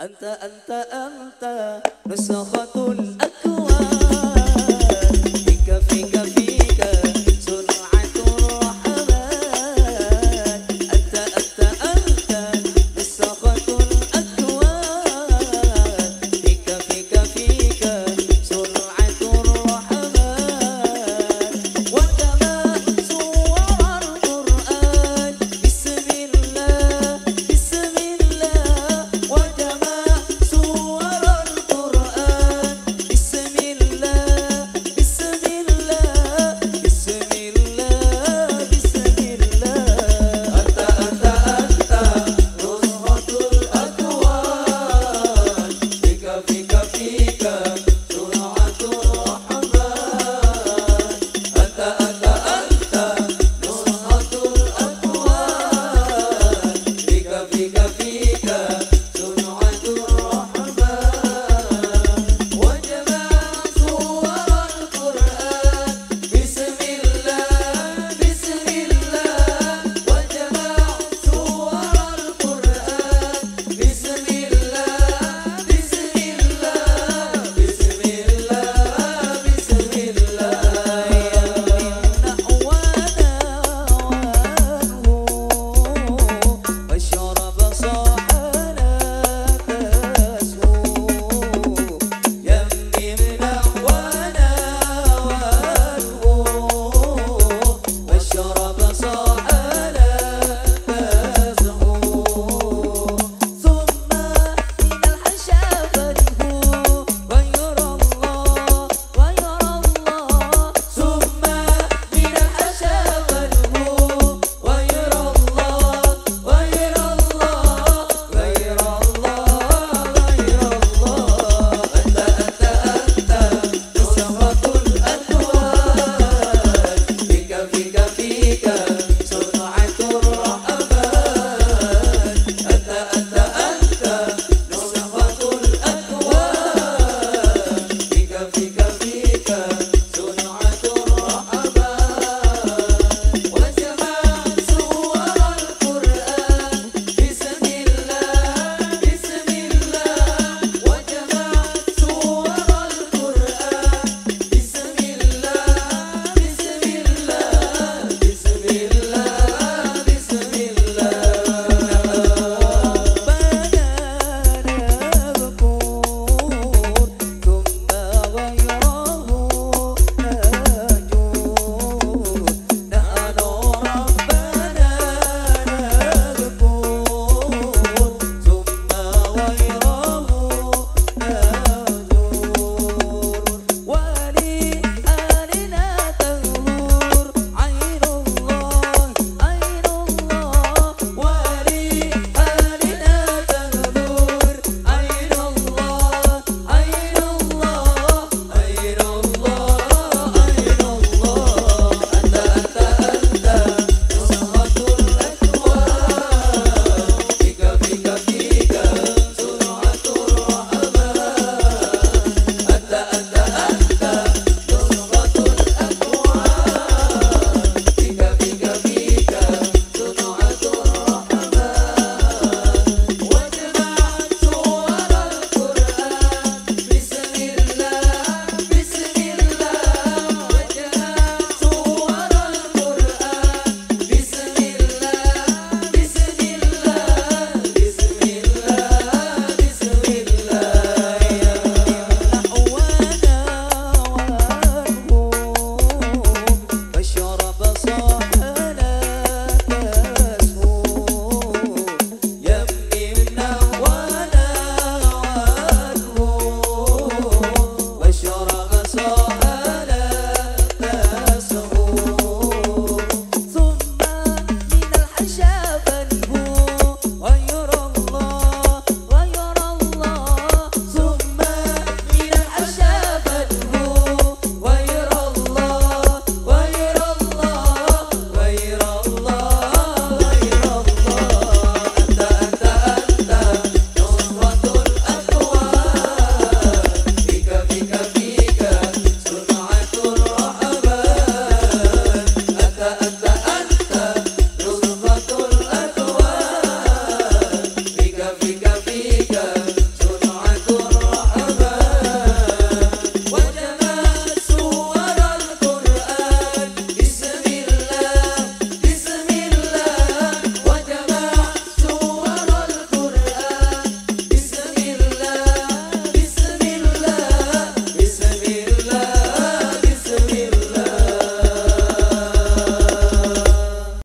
أنت أنت أنت نسخة الأكوان.